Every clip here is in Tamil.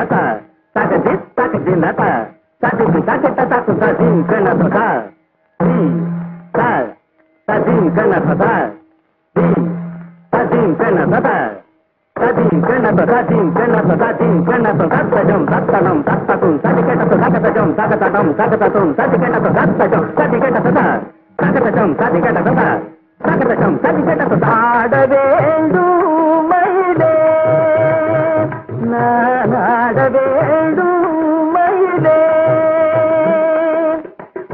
Jonathan. ஆட வேண்டும் மயிலே நான் ஆட வேண்டும்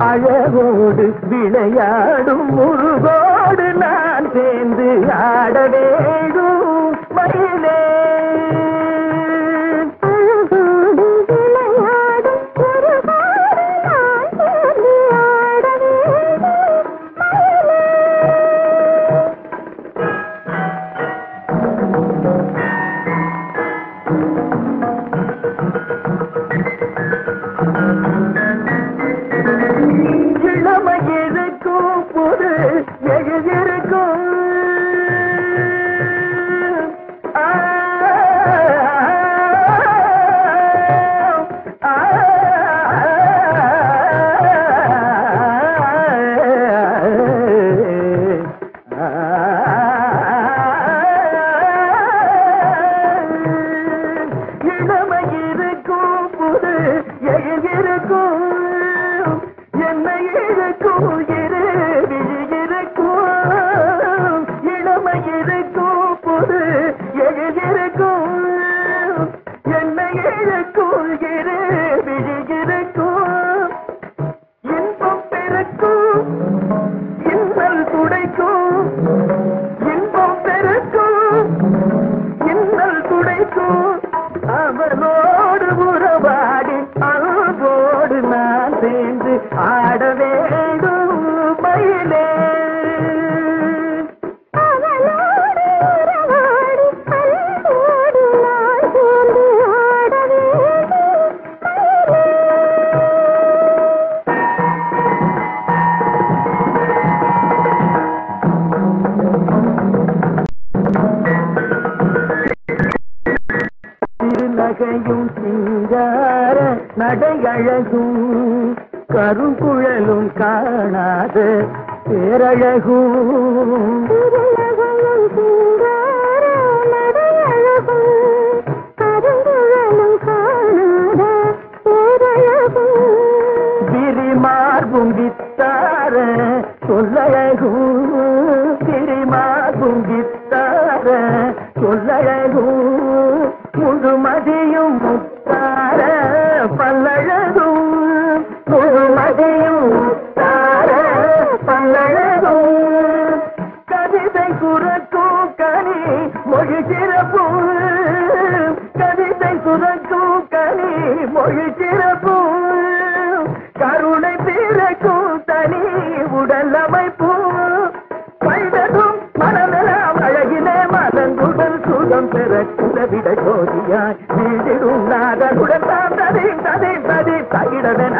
அழகோடு விளையாடும் முருகோடு நான் சேர்ந்து ஆட வேண்டும். எழுதிருக்கும் சேர்ந்து ஆடவே திருநகையும் சிங்கார நடையழகும். கருங்குழலும் காணாத பேரழகும். திருநகையும் மொழிகிற பூ கவிதை சுரக்கும் கனி மொழிகிற பூ கருணை பிறக்கும் தனி உடல் அமைப்பு பைதரும் மனநலம் அழகிலே மலங்குடல் சுகம் பெற குலவிட ஜோதியாய் வீடிடும் நாதனுடன் தான் ததை ததை ததை தகிடவென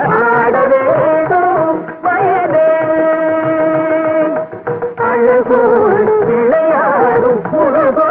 விளையாடும் முழுகோ